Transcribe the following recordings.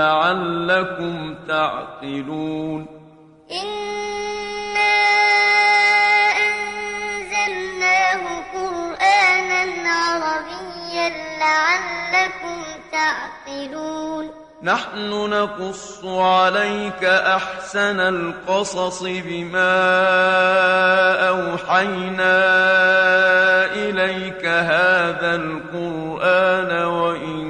لعلكم تعقلون. إنا أنزلناه قرآنا عربيا لعلكم تعقلون. نحن نقص عليك أحسن القصص بما أوحينا إليك هذا القرآن وإن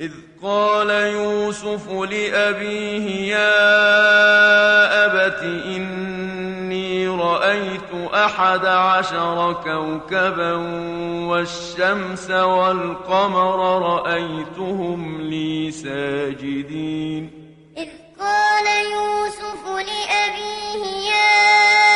إذ قال يوسف لأبيه يا أبت إني رأيت أحد عشر كوكبا والشمس والقمر رأيتهم لي ساجدين. إذ قال يوسف لأبيه يا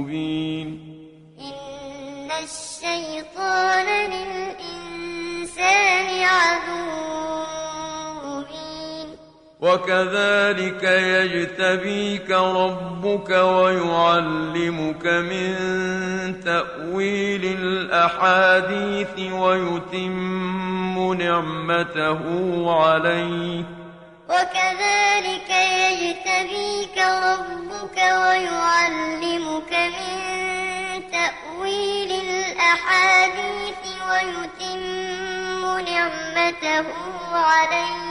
وكذلك يجتبيك ربك ويعلمك من تأويل الأحاديث ويتم نعمته عليك. وكذلك يجتبيك ربك ويعلمك من تأويل الأحاديث ويتم نعمته عليك.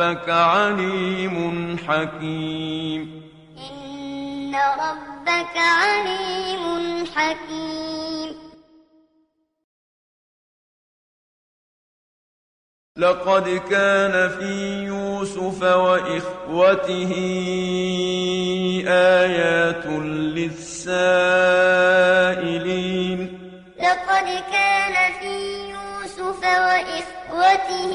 ربك عليم حكيم. إن ربك عليم حكيم. لقد كان في يوسف وإخوته آيات للسائلين. لقد كان في يوسف وإخوته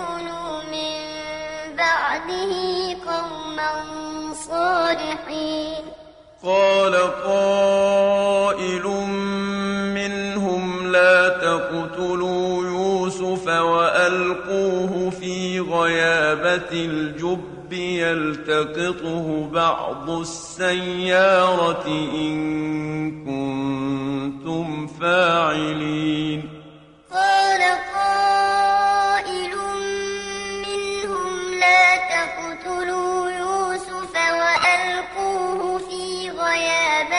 بعده قوما صالحين. قال قائل منهم لا تقتلوا يوسف وألقوه في غيابة الجب يلتقطه بعض السيارة إن كنتم فاعلين. قال قائل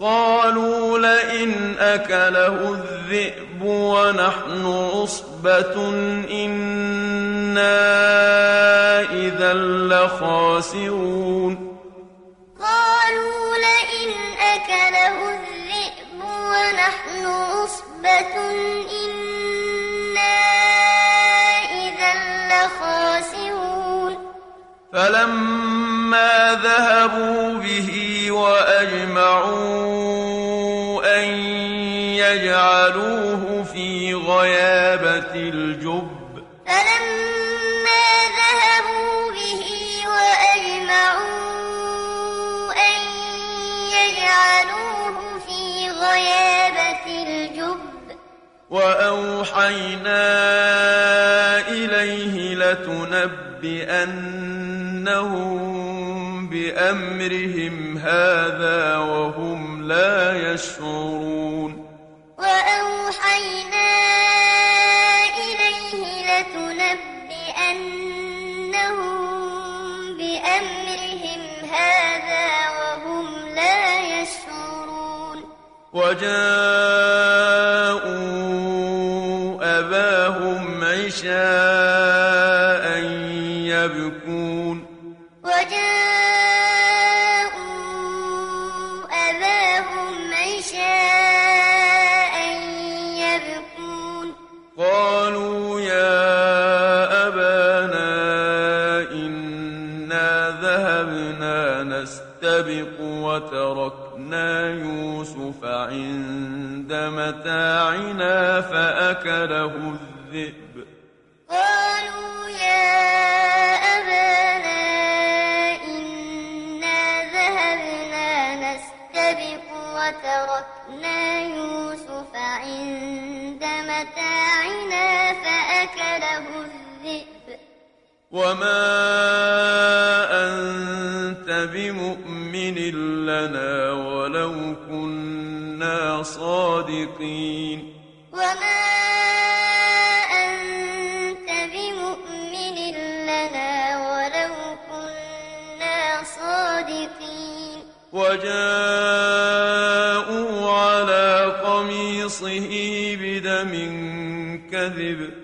قالوا لئن أكله الذئب ونحن عصبة إنا إذا لخاسرون. قالوا لئن أكله الذئب ونحن عصبة إنا إذا لخاسرون. فلما ذهبوا به وأجمعوا أن يجعلوه في غيابة الجب. فلما ذهبوا به وأجمعوا أن يجعلوه في غيابة الجب. وأوحينا إليه لتنبئنهم بأمرهم هذا وهم لا يشعرون. وأوحينا إليه لتنبئنهم بأمرهم هذا وهم لا يشعرون. وجاءوا وتركنا يوسف عند متاعنا فأكله الذئب. قالوا يا أبانا إنا ذهبنا نستبق وتركنا يوسف عند متاعنا فأكله الذئب. وما أنت بمؤمن لنا ولو كنا صادقين. وما أنت بمؤمن لنا ولو كنا صادقين. وجاءوا على قميصه بدم كذب.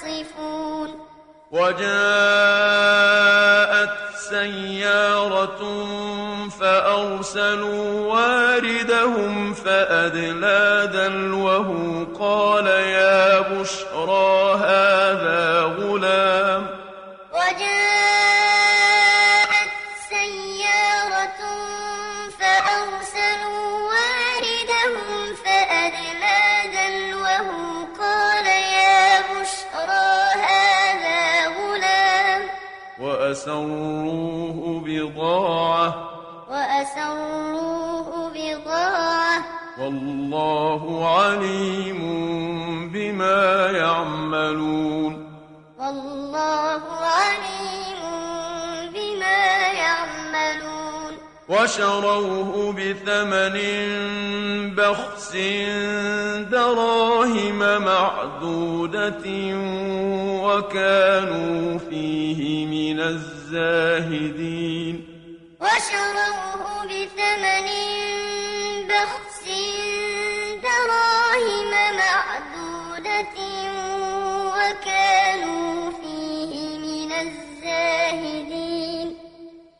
تصفون وجاءت سيارة فأرسلوا واردهم فأدلى دلوه قال يا بشرى هذا وأسروه بضاعة. وأسروه بضاعة. والله عليم بما يعملون. وشروه بثمن بخس دراهم معدودة وكانوا فيه من الزاهدين. وشروه بثمن بخس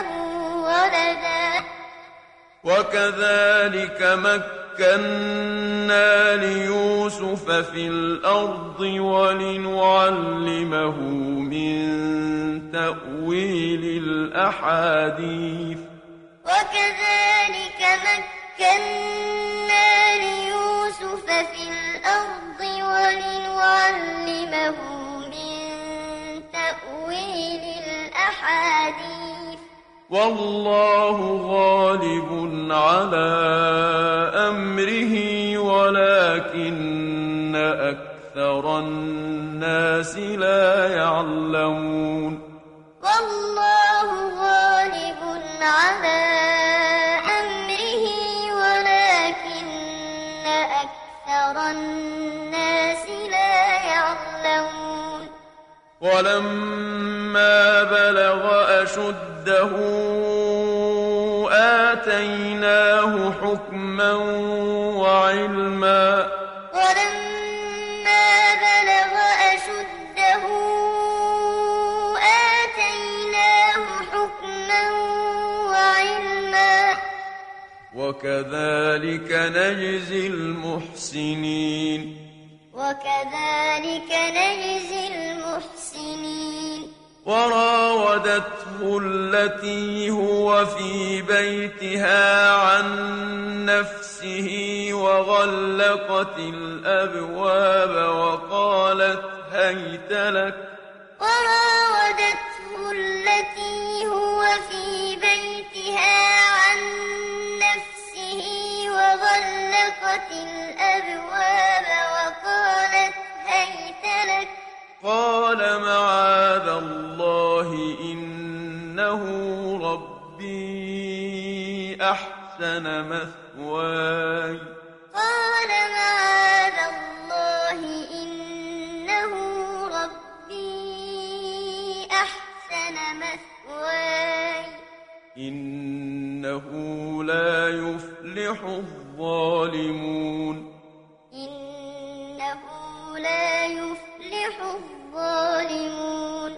نتخذه ولدا. وكذلك مكنا ليوسف في الأرض ولنعلمه من تأويل الأحاديث. وكذلك مكنا ليوسف في الأرض ولنعلمه من تأويل الأحاديث. والله غالب على أمره ولكن أكثر الناس لا يعلمون. والله غالب على أمره ولكن أكثر الناس لا يعلمون. ولما بلغ أشده آتيناه حكما وعلما ولما بلغ أشده آتيناه حكما وعلما وكذلك نجزي المحسنين وكذلك نجزي المحسنين وراودته التي هو في بيتها عن نفسه وغلقت الأبواب وقالت هيت لك. وراودته التي هو في بيتها عن نفسه وغلقت الأبواب وقالت هيت لك. قال معاذ الله إنه ربي أحسن مثواي. قال معاذ الله إنه ربي أحسن مثواي. إنه لا يفلح الظالمون. إنه لا يفلح الظالمون.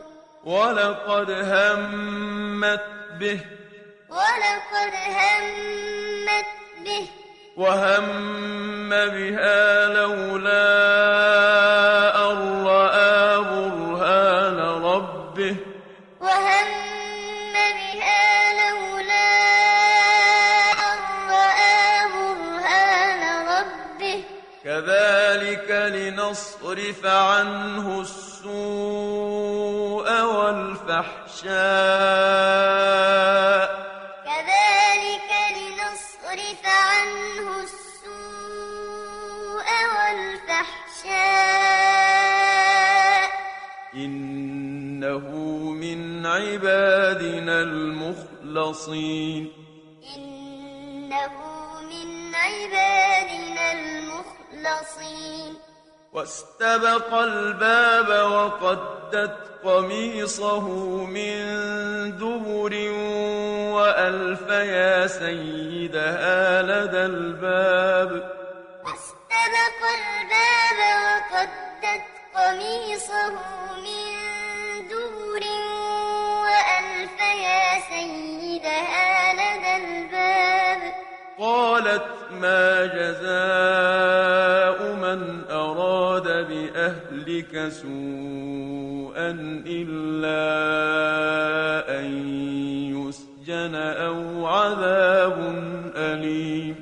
ولقد همت به. ولقد همت به. وهم بها لولا لنصرف عنه السوء والفحشاء. كذلك لنصرف عنه السوء والفحشاء. إنه من عبادنا المخلصين. إنه من عبادنا المخلصين. واستبق الباب وقدت قميصه من دبر وألف يا سيدها لدى الباب. واستبق الباب وقدت قميصه من دبر وألف يا سيدها لدى الباب. قالت ما جزاء من أراد بأهلك سوءا إلا أن يسجن أو عذاب أليم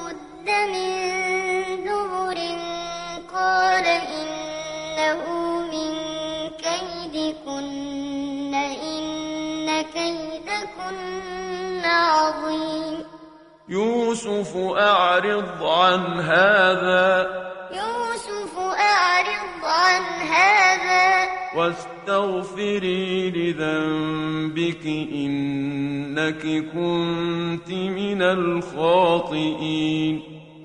قد من دبر قال إنه من كيدكن إن كيدكن عظيم. يوسف أعرض عن هذا. يوسف أعرض عن هذا. واستغفري لذنبك إنك كنت من الخاطئين.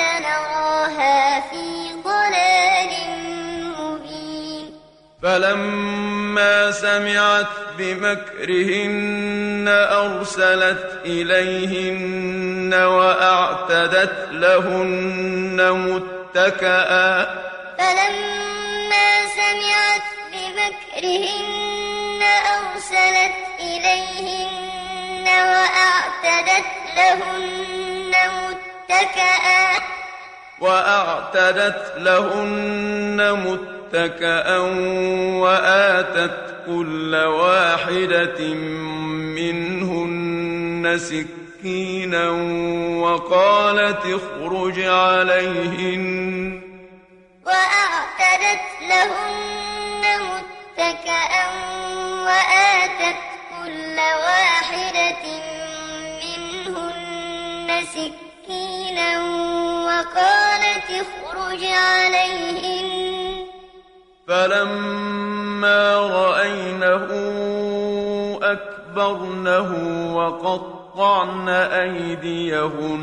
لنراها في ضلال مبين. فلما سمعت بمكرهن أرسلت إليهن وأعتدت لهن متكئا فلما سمعت بمكرهن أرسلت إليهن وأعتدت لهن متكئا وأعتدت لهن متكأ وآتت كل واحدة منهن سكينا وقالت اخرج عليهن. وأعتدت لهن متكئا وآتت كل واحدة وقالت اخرج عليهن فلما رأينه أكبرنه وقطعن أيديهن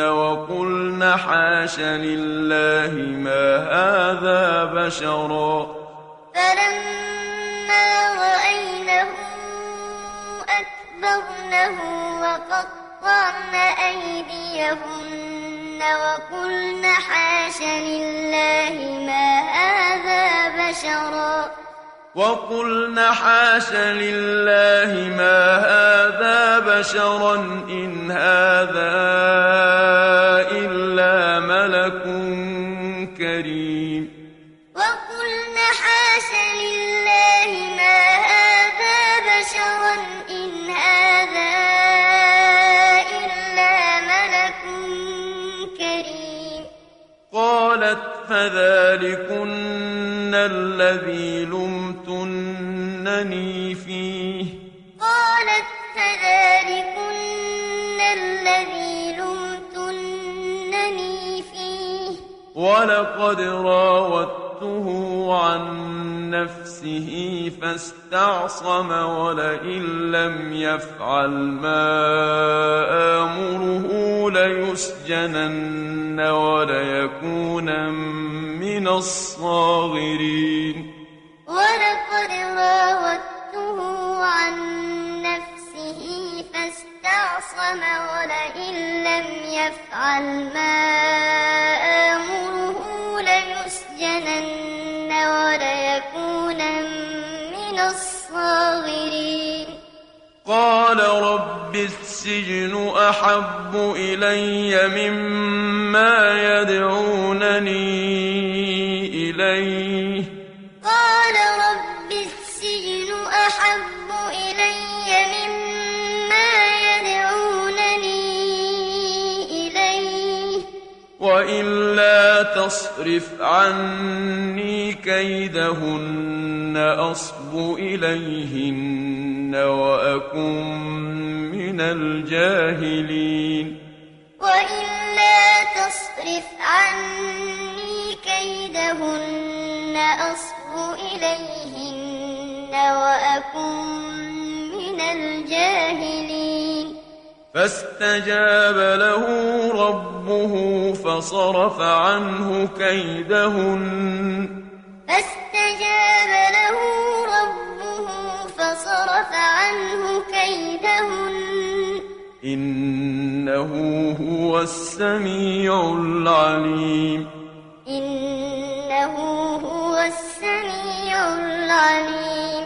وقلن حاش لله ما هذا بشرا. فلما رأينه أكبرنه وقطعن أيديهن وقلن حاش لله ما هذا بشرا. وقلن حاش لله ما هذا بشرا إن هذا إلا ملك كريم. وقلن حاش لله ما قالت فذلكن الذي لمتنني فيه. قالت فذلكن الذي لمتنني فيه. ولقد راودته عن نفسه فاستعصم ولئن لم يفعل ما آمره ليسجنن وليكونا من الصاغرين. ولقد راودته عن نفسه فاستعصم ولئن لم يفعل ما آمره ليسجنن وليكونا من الصاغرين. قال رب السجن أحب إلي مما يدعونني إليه. قال رب السجن أحب إلي مما يدعونني إليه. وإلا تصرف عني كيدهن أصب إليهن وأكن من الجاهلين. وإلا تصرف عني كيدهن أصب إليهن وأكن من الجاهلين. فاستجاب له ربه فصرف عنه كيدهن. فاستجاب له ربه فصرف عنه كيدهن. إنه هو السميع العليم. إنه هو السميع العليم.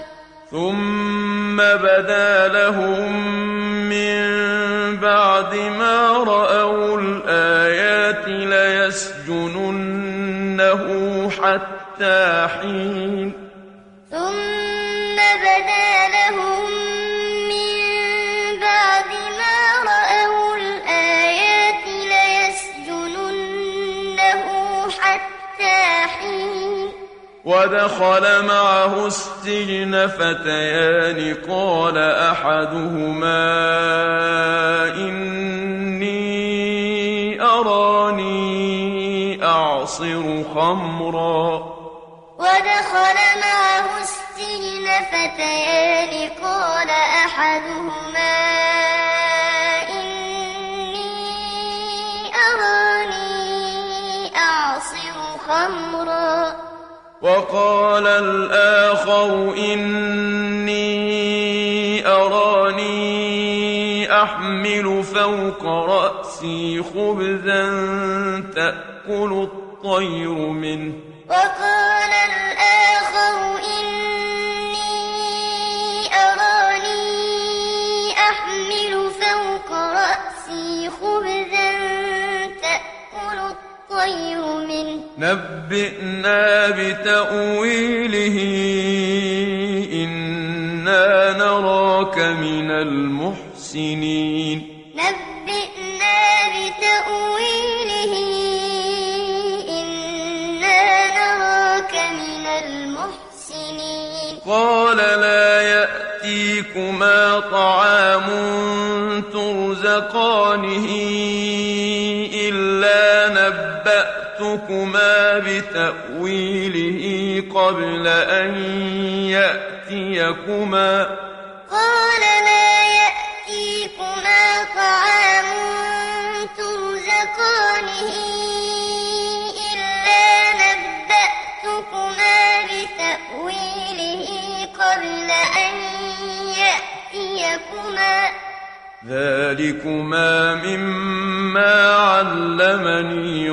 ثم بدا لهم بعد ما رأوا الآيات ليسجننه حتى حين. ثم بدا لهم ودخل معه السجن فتيان قال أحدهما إني أراني أعصر خمرا. ودخل معه السجن فتيان قال أحدهما إني أراني أعصر خمرا. وقال الآخر إني أراني أحمل فوق رأسي خبزا تأكل الطير منه. وقال الآخر إني الطير منه. نبئنا بتأويله إنا نراك من المحسنين. نبئنا بتأويله إنا نراك من المحسنين. قال لا يأتيكما طعام ترزقانه. نبأتكما بتأويله قبل أن يأتيكما قال لا يأتيكما طعام ترزقانه إلا نبأتكما بتأويله قبل أن يأتيكما ذلكما مما علمني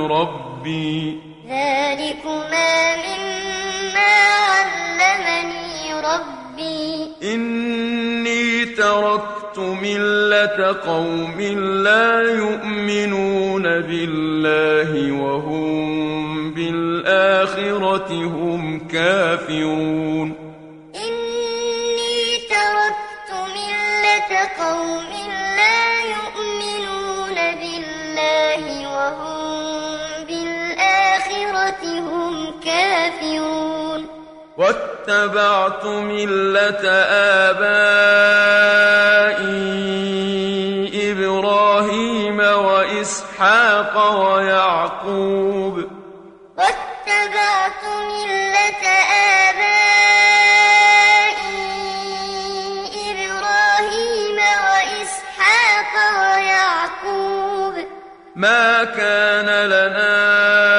ربي. ذلكما مما علمني ربي. إني تركت ملة قوم لا يؤمنون بالله وهم بالآخرة هم كافرون. إني تركت ملة قوم لا يؤمنون بالله وهم هم كافرون واتبعت ملة آبائي إبراهيم وإسحاق ويعقوب. واتبعت ملة آبائي إبراهيم وإسحاق ويعقوب. ما كان لنا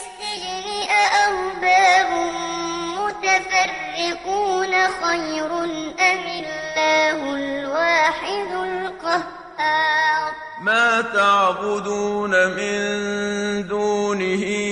متفرقون خير أم الله الواحد القهار؟ ما تعبدون من دونه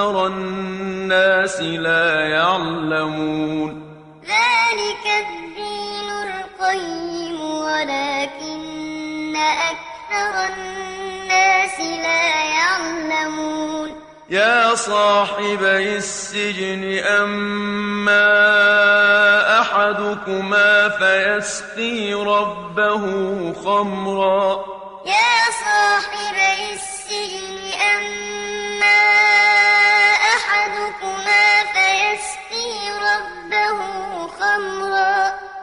أكثر الناس لا يعلمون. ذلك الدين القيم ولكن أكثر الناس لا يعلمون. يا صاحبي السجن أما أحدكما فيسقي ربه خمرا. يا صاحبي السجن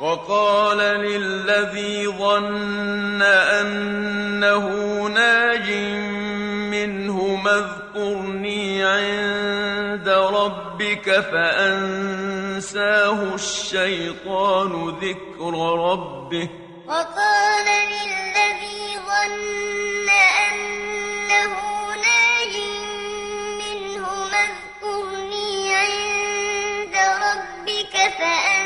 وقال للذي ظن أنه ناج منهما اذكرني عند ربك فأنساه الشيطان ذكر ربه. وقال للذي ظن أنه ناج منهما اذكرني عند ربك فأنساه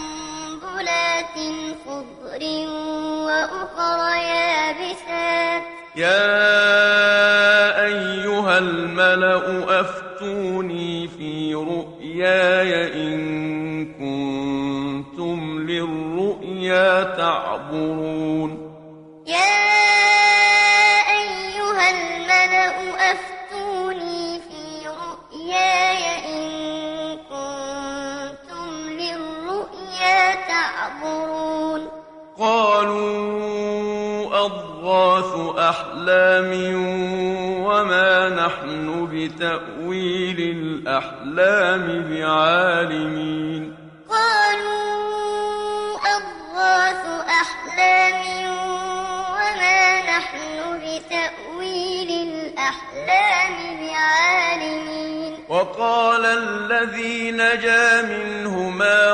خضر وأخر يابسات. يا أيها الملأ أفتوني في رؤياي إن كنتم للرؤيا تعبرون. يا أيها الملأ أفتوني في رؤياي إن تعبرون قالوا أضغاث أحلام وما نحن بتأويل الأحلام بعالمين. قالوا أضغاث أحلام وما نحن بتأويل الأحلام بعالمين. وقال الذي نجا منهما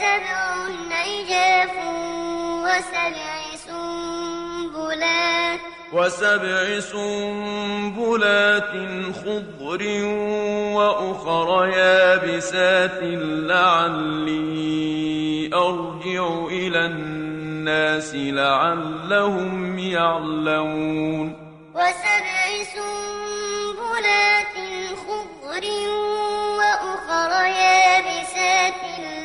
سبع عجاف وسبع سنبلات وسبع سنبلات خضر وأخر يابسات لعلي أرجع إلى الناس لعلهم يعلمون. وسبع سنبلات خضر وأخر يابسات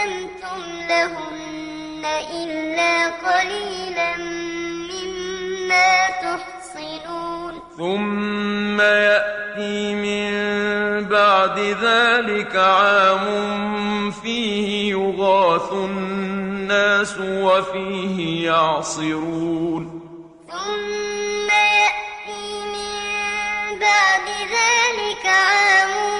قدمتم لهن إلا قليلا مما تحصنون ثم يأتي من بعد ذلك عام فيه يغاث الناس وفيه يعصرون ثم يأتي من بعد ذلك عام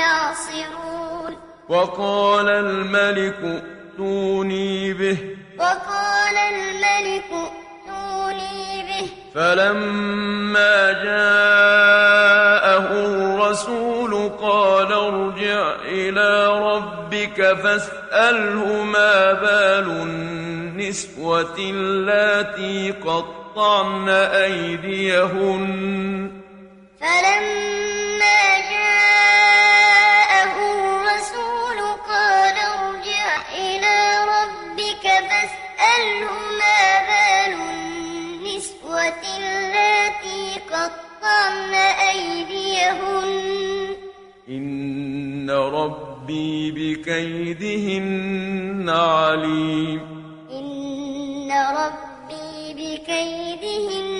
يعصرون وقال الملك ائتوني به. وقال الملك ائتوني به. فلما جاءه الرسول قال ارجع إلى ربك فاسأله ما بال النسوة اللاتي قطعن أيديهن. فلما فاسأله ما بال النسوة اللاتي قطعن أيديهن. إن ربي بكيدهن عليم. إن ربي بكيدهن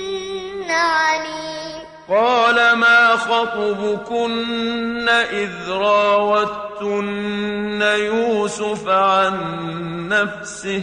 عليم. قال ما خطبكن إذ راوتن يوسف عن نفسه؟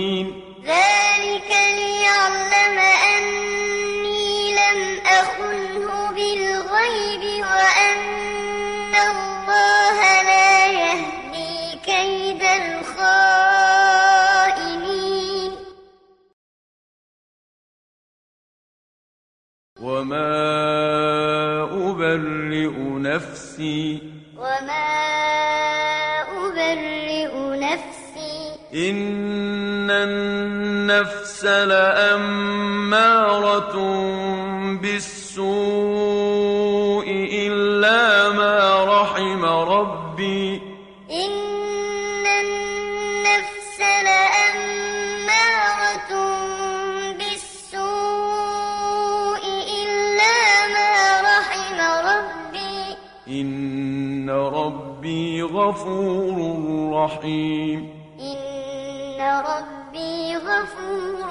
وما أبرئ نفسي وما أبرئ نفسي إن النفس لأمارة غفور رحيم. إن ربي غفور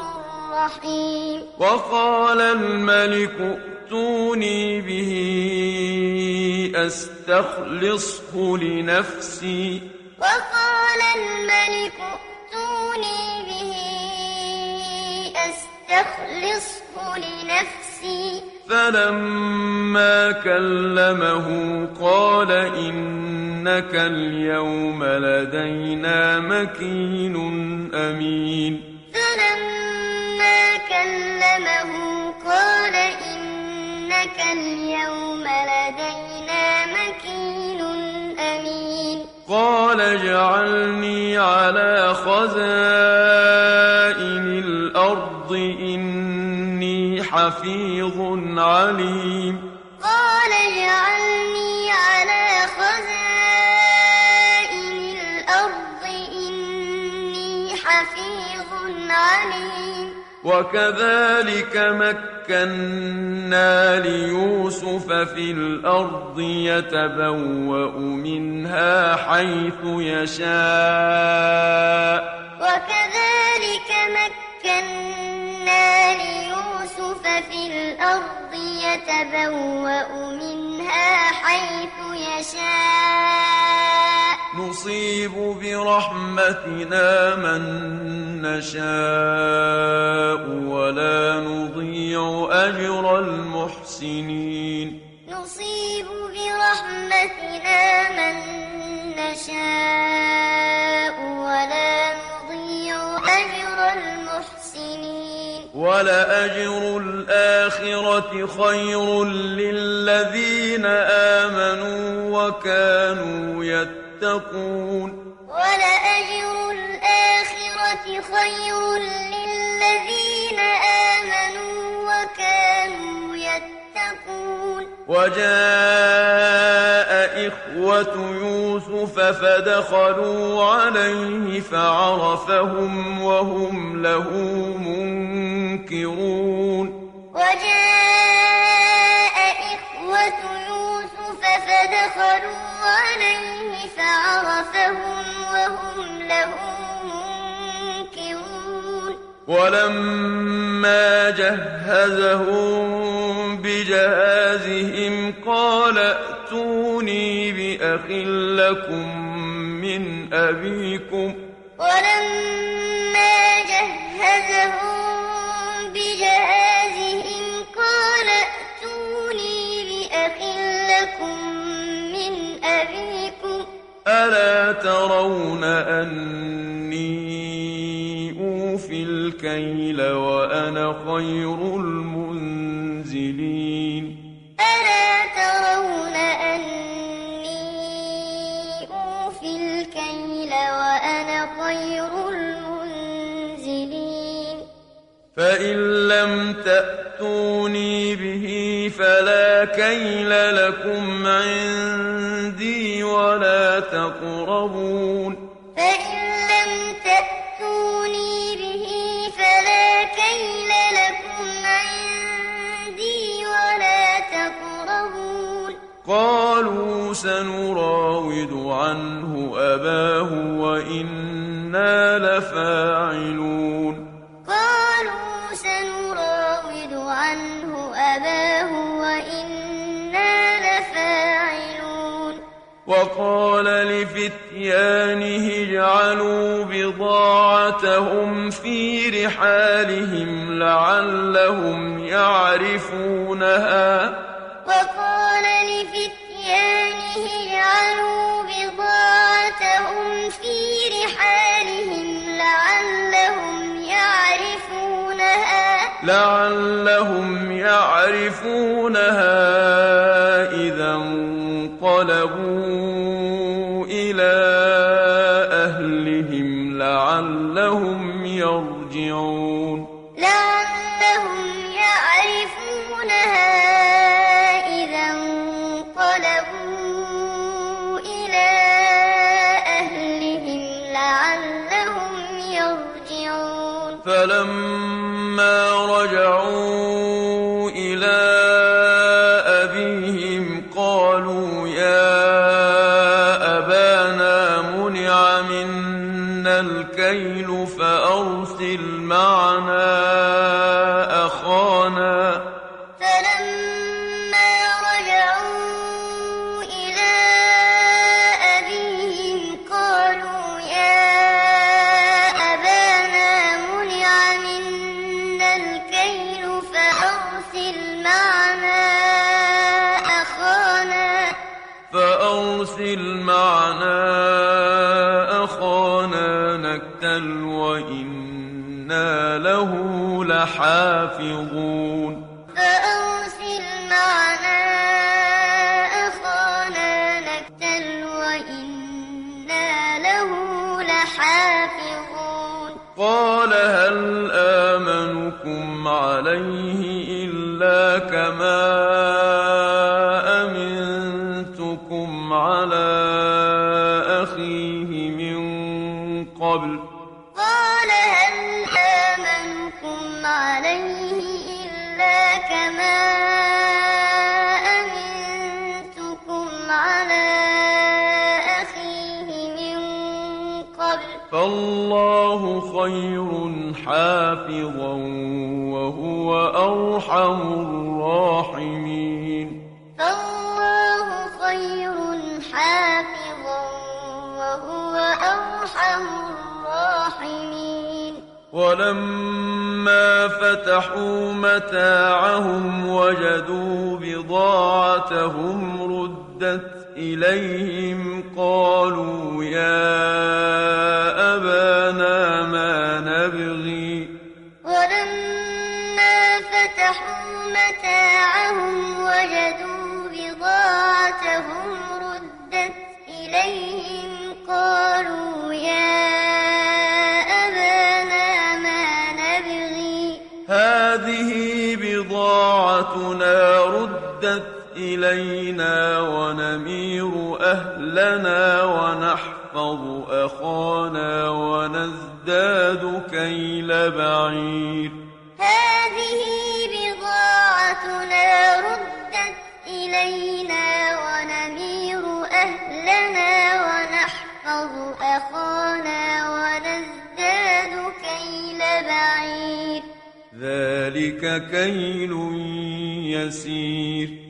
رحيم. وقال الملك ائتوني به أستخلصه لنفسي. وقال الملك ائتوني به أستخلصه لنفسي. فلما كلمه قال إنك اليوم لدينا مكين أمين. فلما كلمه قال إنك اليوم لدينا مكين أمين. قال اجعلني على خزائن الأرض إني حفيظ عليم. قال اجعلني على خزائن الأرض إني حفيظ عليم. وكذلك مكنا ليوسف في الأرض يتبوأ منها حيث يشاء. وكذلك مكنا الأرض يتبوأ منها حيث يشاء. نصيب برحمتنا من نشاء ولا نضيع أجر المحسنين. نصيب برحمتنا من نشاء ولأجر الآخرة خير للذين آمنوا وكانوا يتقون. ولأجر الآخرة خير للذين آمنوا وكانوا يتقون. وجاء إخوة يوسف فدخلوا عليه فعرفهم وهم له منكرون. وجاء إخوة يوسف فدخلوا عليه فعرفهم وهم له منكرون ولما جهزهم بجهازهم قال ائتوني بأخ لكم من أبيكم ولما جهزهم بجهازهم قال ائتوني بأخ لكم من أبيكم. ألا ترون أني الكيل وأنا خير المنزلين. ألا ترون أني أوفي الكيل وأنا خير المنزلين؟ فإن لم تأتوني به فلا كيل لكم عندي ولا تقربون. فإن قالوا سنراود عنه أباه وإنا لفاعلون. قالوا سنراود عنه أباه وإنا لفاعلون. وقال لفتيانه اجعلوا بضاعتهم في رحالهم لعلهم يعرفونها. لعلهم يعرفونها إذا انقلبوا إلى أهلهم لعلهم يرجعون لعلهم يعرفونها إذا انقلبوا إلى أهلهم لعلهم يرجعون فلما خير حافظا وهو أرحم الراحمين. فالله خير حافظا وهو أرحم الراحمين. ولما فتحوا متاعهم وجدوا بضاعتهم ردت إليهم قالوا يا إلينا ونمير أهلنا ونحفظ أخانا ونزداد كيل بعير. هذه بضاعتنا ردت إلينا ونمير أهلنا ونحفظ أخانا ونزداد كيل بعير. ذلك كيل يسير.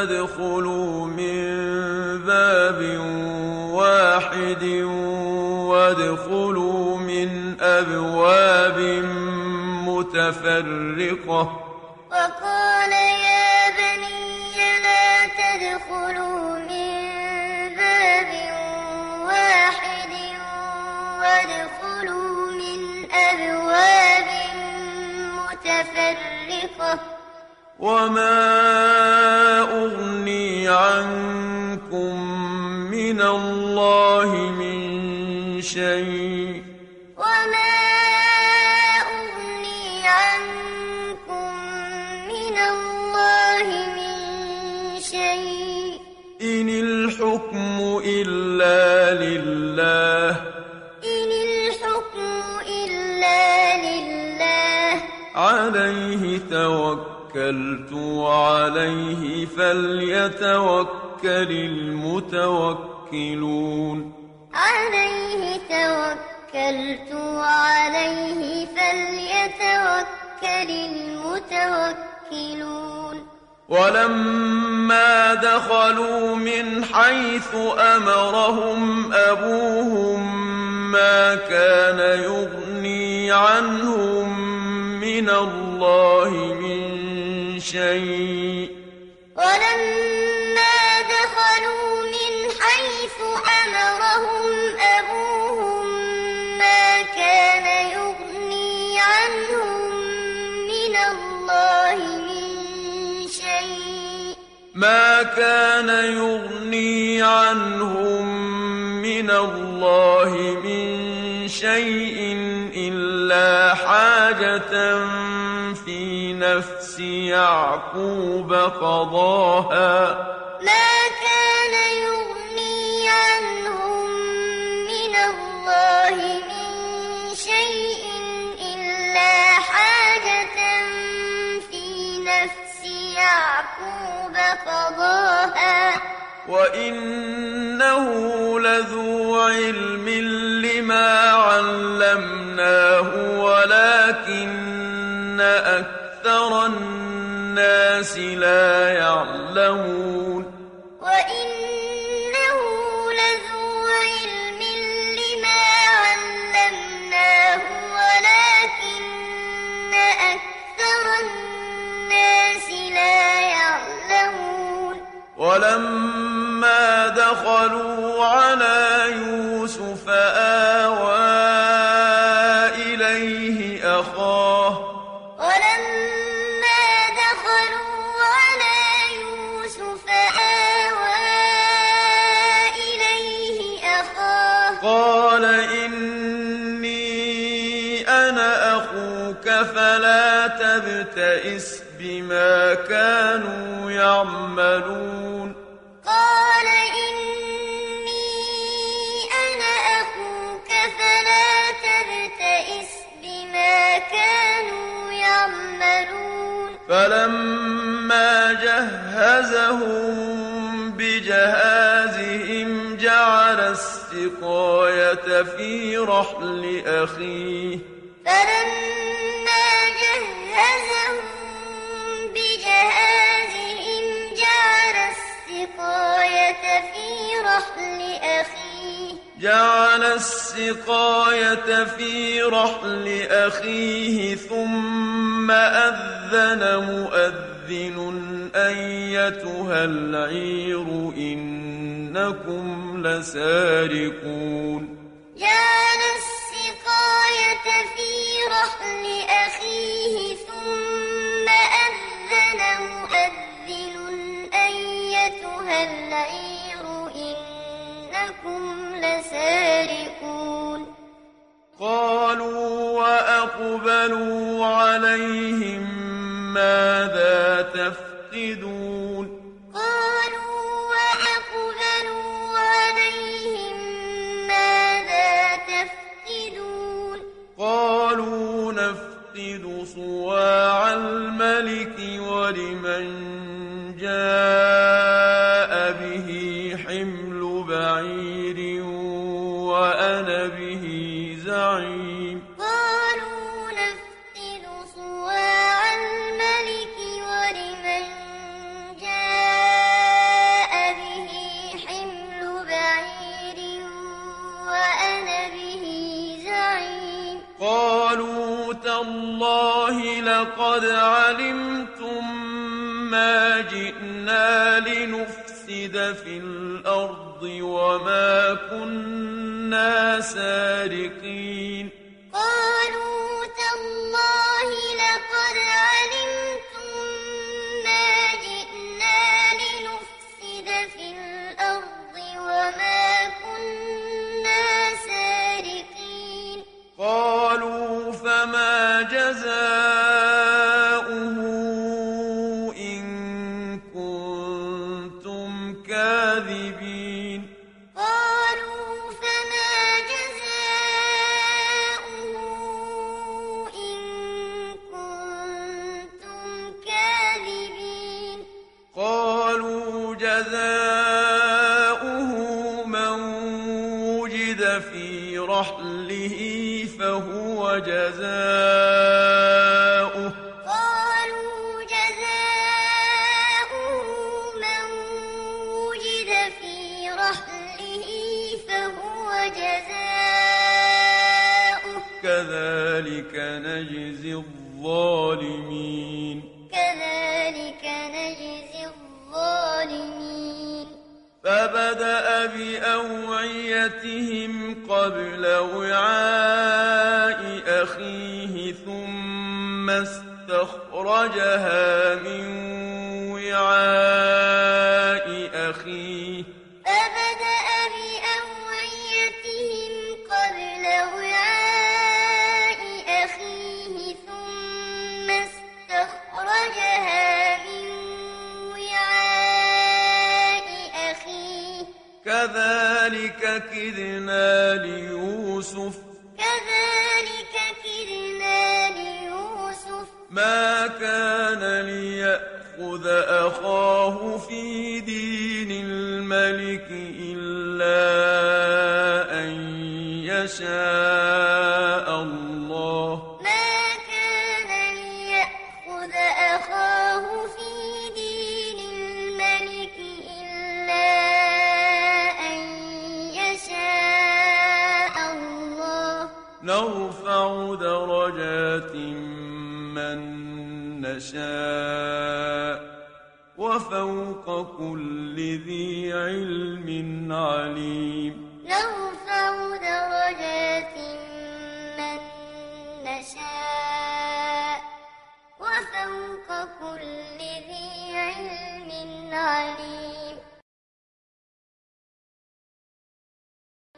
تدخلوا من باب واحد وادخلوا من أبواب متفرقة. وقال يا بني لا تدخلوا من باب واحد وادخلوا من أبواب متفرقة. وما شيء. وما أغني عنكم من الله من شيء. إن الحكم إلا لله. إن الحكم إلا لله. عليه توكلت توكلت عليه فليتوكل المتوكلون. توكلت وعليه فليتوكل المتوكلون. ولما دخلوا من حيث أمرهم أبوهم ما كان يغني عنهم من الله من شيء. ولما دخلوا من حيث أمرهم ما كان يغني عنهم من الله من شيء إلا حاجة في نفس يعقوب قضاها. ما كان يغني عنهم من الله من شيء إلا حاجة في نفس يعقوب قضاها وإنه لذو علم لما علمناه ولكن أكثر الناس لا يعلمون وإنه لذو علم لما علمناه ولكن أكثر الناس لا يعلمون ولما دخلوا على يوسف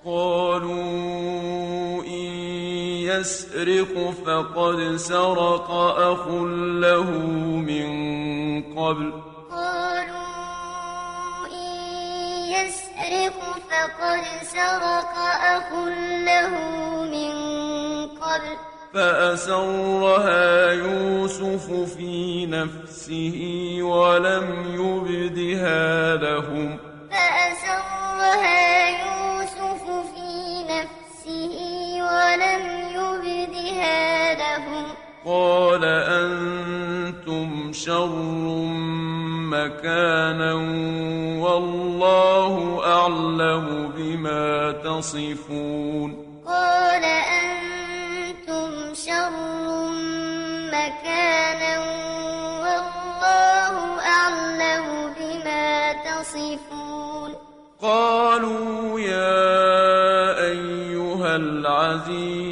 قالوا إن يسرق فقد سرق أخ له من قبل. قالوا إن يسرق فقد سرق أخ له من قبل. فأسرها يوسف في نفسه ولم يبدها لهم. قال أنتم شر مكانا والله أعلم بما تصفون. قال أنتم شر مكانا والله أعلم بما تصفون. قالوا يا أيها العزيز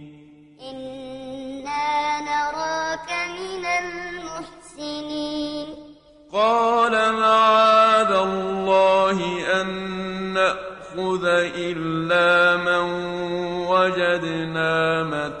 نراك من المحسنين. قال معاذ الله أن نأخذ إلا من وجدنا متاعنا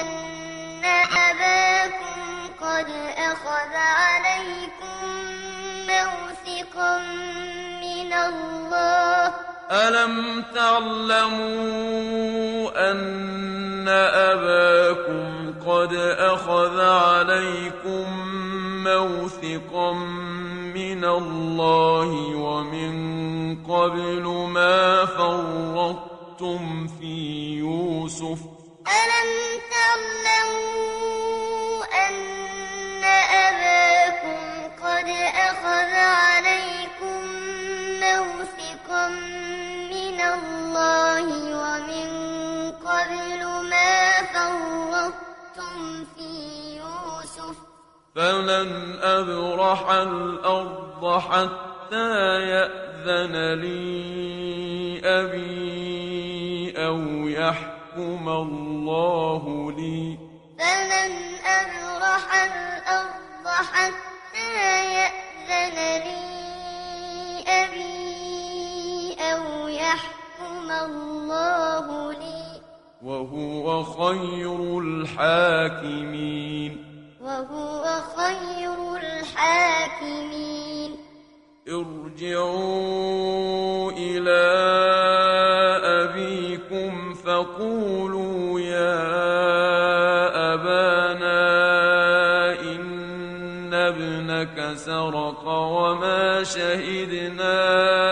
أن أباكم قد أخذ عليكم موثقا من الله ألم تعلموا أن أباكم قد أخذ عليكم موثقا من الله ومن قبل ما فرطتم في يوسف؟ ألم تعلموا أن أباكم قد أخذ عليكم موثقا من الله ومن قبل ما فرطتم في يوسف؟ فلن أبرح الأرض حتى يأذن لي أبي أو يحكم الله لي فلن أبرح الأرض حتى يأذن لي أبي أو يحكم الله لي وهو خير الحاكمين وهو خير الحاكمين ارجعوا إلى أبيكم فقولوا يا أبانا إن ابنك سرق وما شهدنا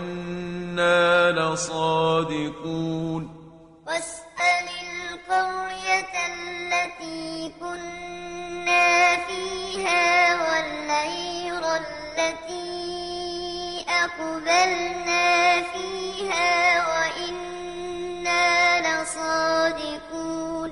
وإنا لصادقون. واسأل القرية التي كنا فيها والعير التي أقبلنا فيها وإنا لصادقون.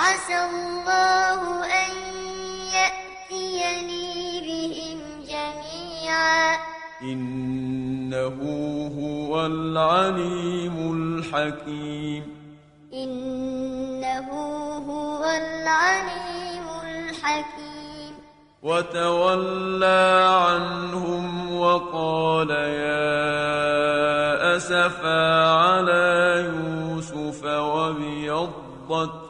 عسى الله أن يأتيني بهم جميعا. إنه هو العليم الحكيم. إنه هو العليم الحكيم. وتولى عنهم وقال يا أسفا على يوسف وابيضت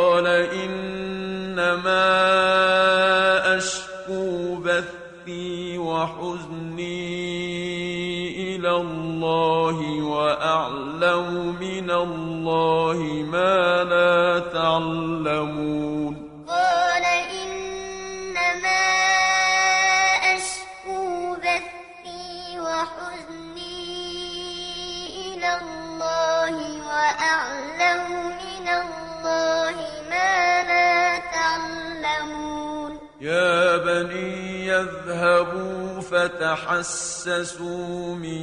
فتحسسوا من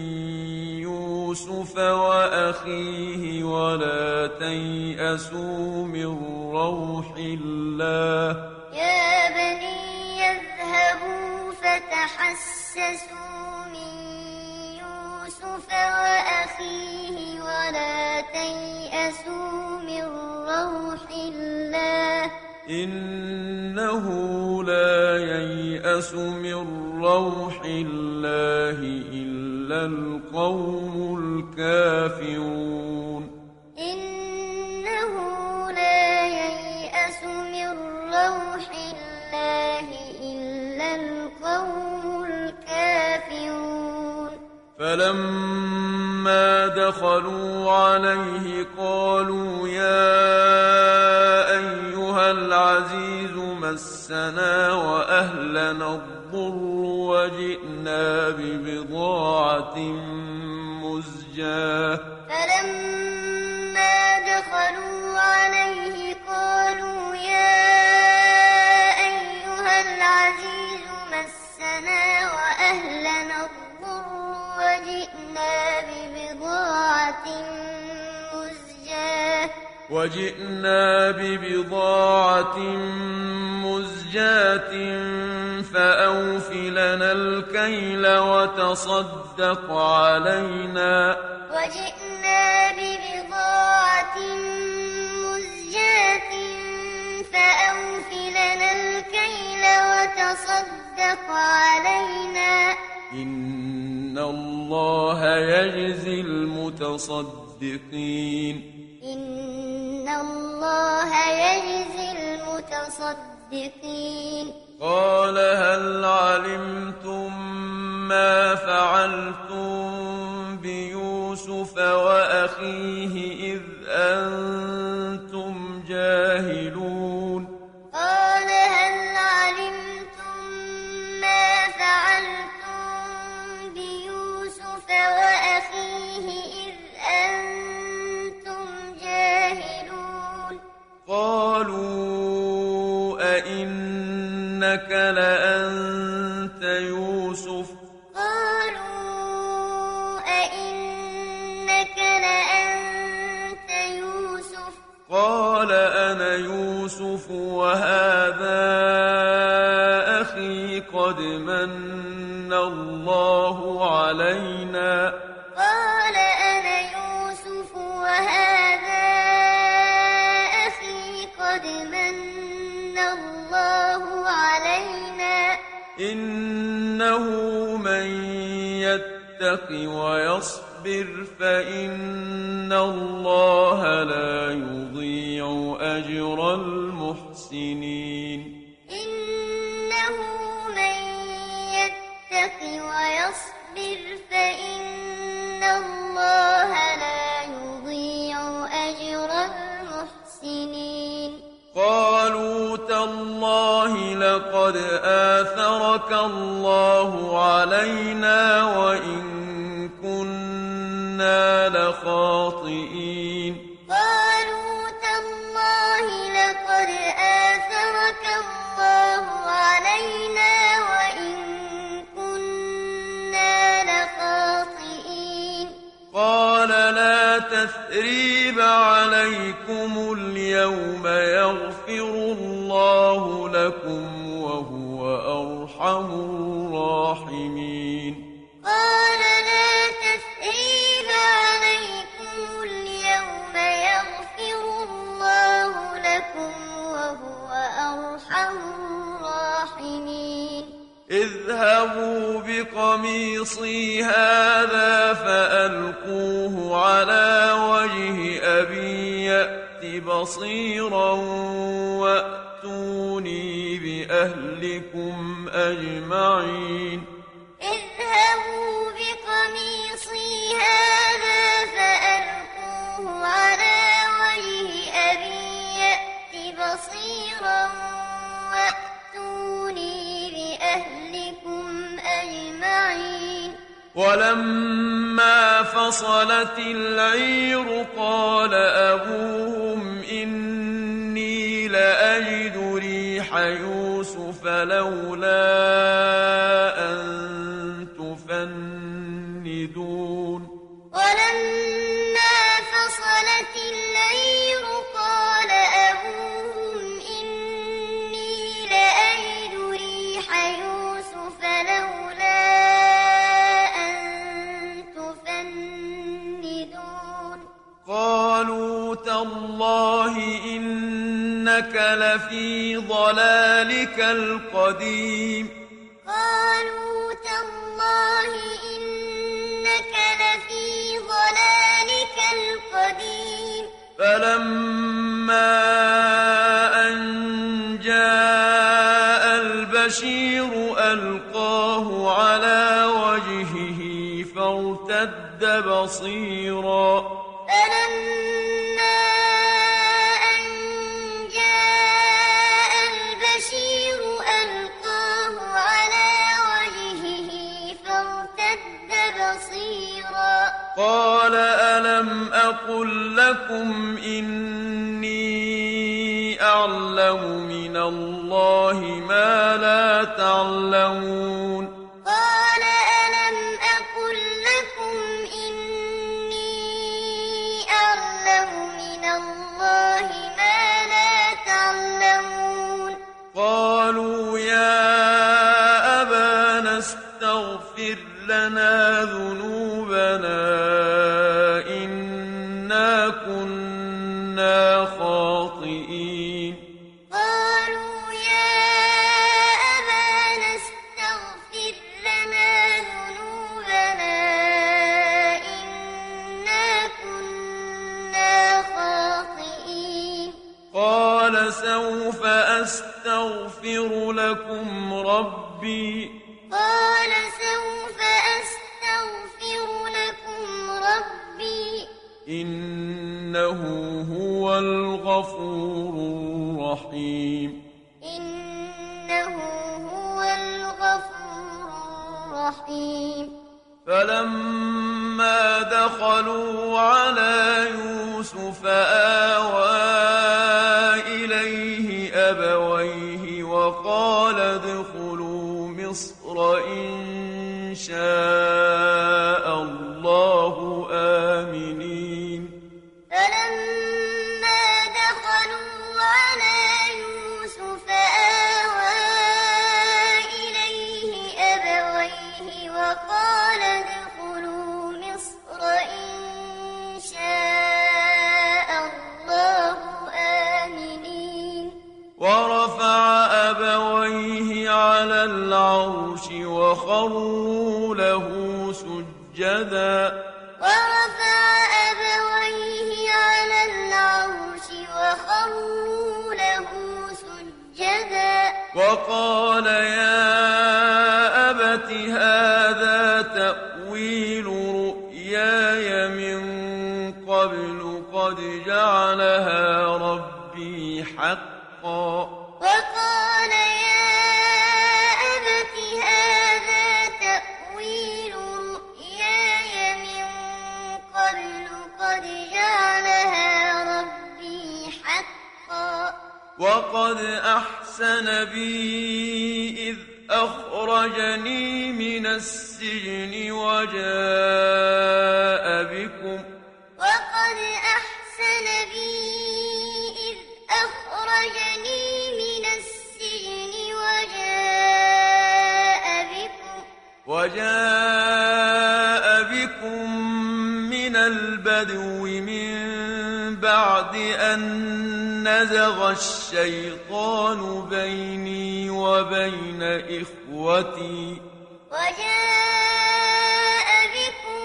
يوسف وأخيه ولا تيأسوا من روح الله. يا بني يذهبوا فتحسسوا من يوسف وأخيه ولا تيأسوا من روح الله. إنه لا ييأس من روح الله إلا القوم الكافرون. إنه لا ييأس من روح الله إلا القوم الكافرون. فلما دخلوا عليه قالوا يا مسنا وأهلنا الضر وجئنا ببضاعة مزجاة. فلما دخلوا عليه وجئنا ببضاعة مزجاة فأوف لنا الكيل وتصدق علينا. وجئنا ببضاعة مزجاة فأوف لنا الكيل وتصدق علينا. إن الله يجزي المتصدقين. إن الله يجزي المتصدقين قال هل ولما فصلت العير قال القدير. الرحيم. فلما دخلوا على يوسف آوى وخروا له سجدا ورفع أبويه على العرش وخروا له سجدا وقال يا قد أحسن بي إذ أخرجني من السجن وجاء بكم وقد أحسن بي إذ أخرجني من السجن وجاء بكم وجاء بكم من البدو من بعد أن نزغ الشيطان الشيطان بيني وبين إخوتي. وجاء بكم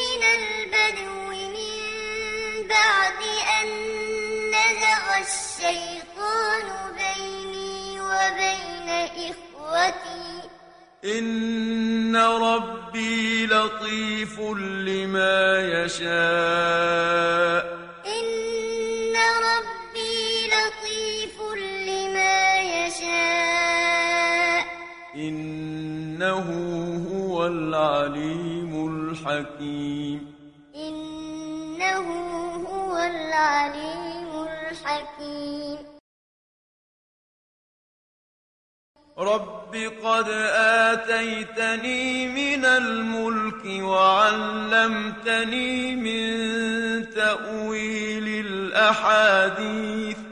من البدو من بعد أن نزغ الشيطان بيني وبين إخوتي. إن ربي لطيف لما يشاء. حكيم. إنه هو العليم الحكيم. رب قد آتيتني من الملك وعلمتني من تأويل الأحاديث.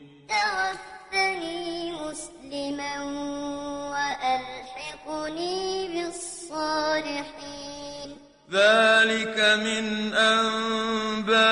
توفني مسلما وألحقني بالصالحين. ذلك من أنباء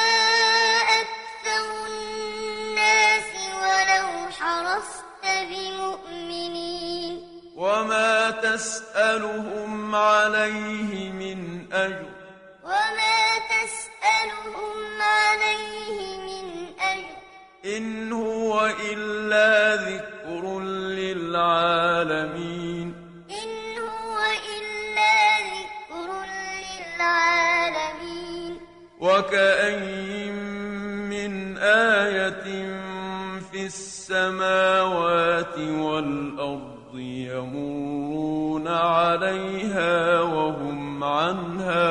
بمؤمنين وما تسألهم عليه من أجر. وما تسألهم عليه من أجر. إن هو إلا ذكر للعالمين. إن هو إلا ذكر للعالمين. وكأين من آية السماوات والأرض يمرون عليها وهم عنها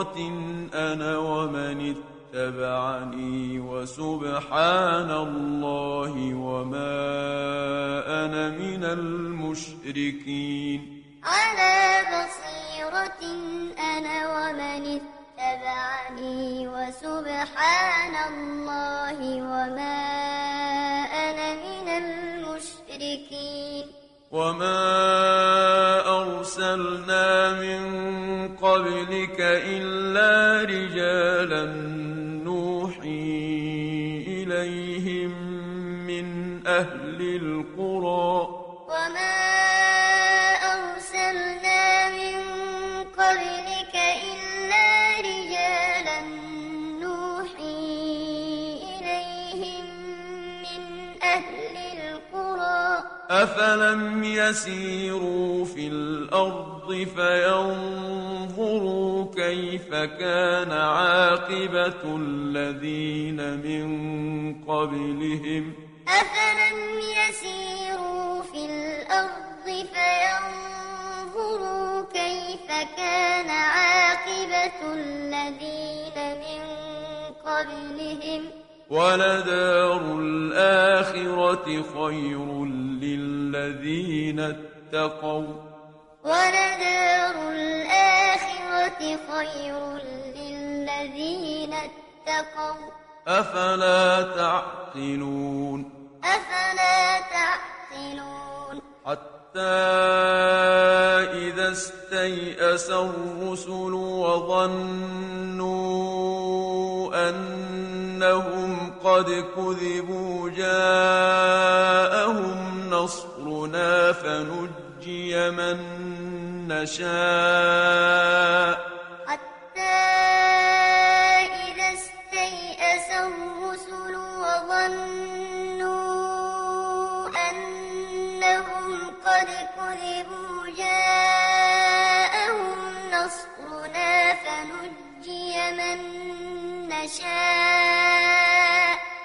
بصيرة أنا ومن اتبعني وسبحان الله وما أنا من المشركين. على بصيرة أنا ومن اتبعني وسبحان الله وما أنا من المشركين. وما أرسلنا من قبلك إلا رجالا نوحي إليهم من أهل القرى أفلم يسيروا في الأرض فينظروا كيف كان عاقبة الذين من قبلهم أفلم يسيروا في الأرض فينظروا كيف كان عاقبة الذين من قبلهم ولدار الآخرة خير للذين اتقوا. ولدار الآخرة خير للذين اتقوا. أفلا تعقلون؟ أفلا تعقلون؟ حتى إذا استيأس الرسل وظنوا أنهم قد كذبوا جاءهم نصرنا فنجي من نشاء. حتى إذا استيأس الرسل وظنوا أنهم قد كذبوا جاءهم نصرنا فنجي من نشاء.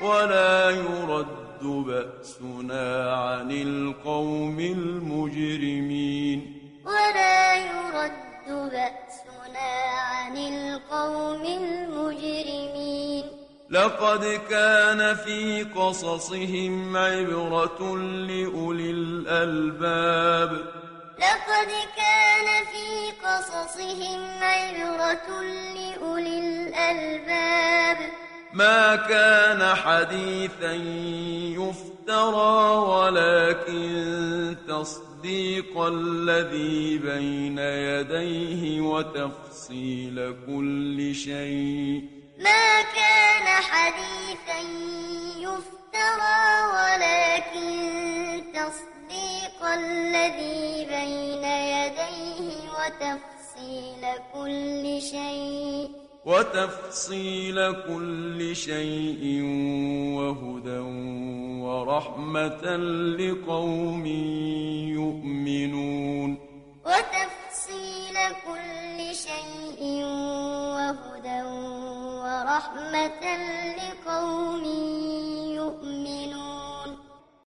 ولا يرد بأسنا عن القوم المجرمين. ولا يرد بأسنا عن القوم المجرمين. لقد كان في قصصهم عبرة لأولي الألباب. لقد كان في قصصهم عبرة لأولي الألباب. ما كان حديثا يفترى ولكن تصديق الذي بين يديه وتفصيل كل شيء. ما كان حديثا يفترى ولكن تصديق الذي بين يديه وتفصيل كل شيء. وتفصيل كل شيء وهدى ورحمة لقوم يؤمنون. وتفصيل كل شيء وهدى ورحمة لقوم يؤمنون.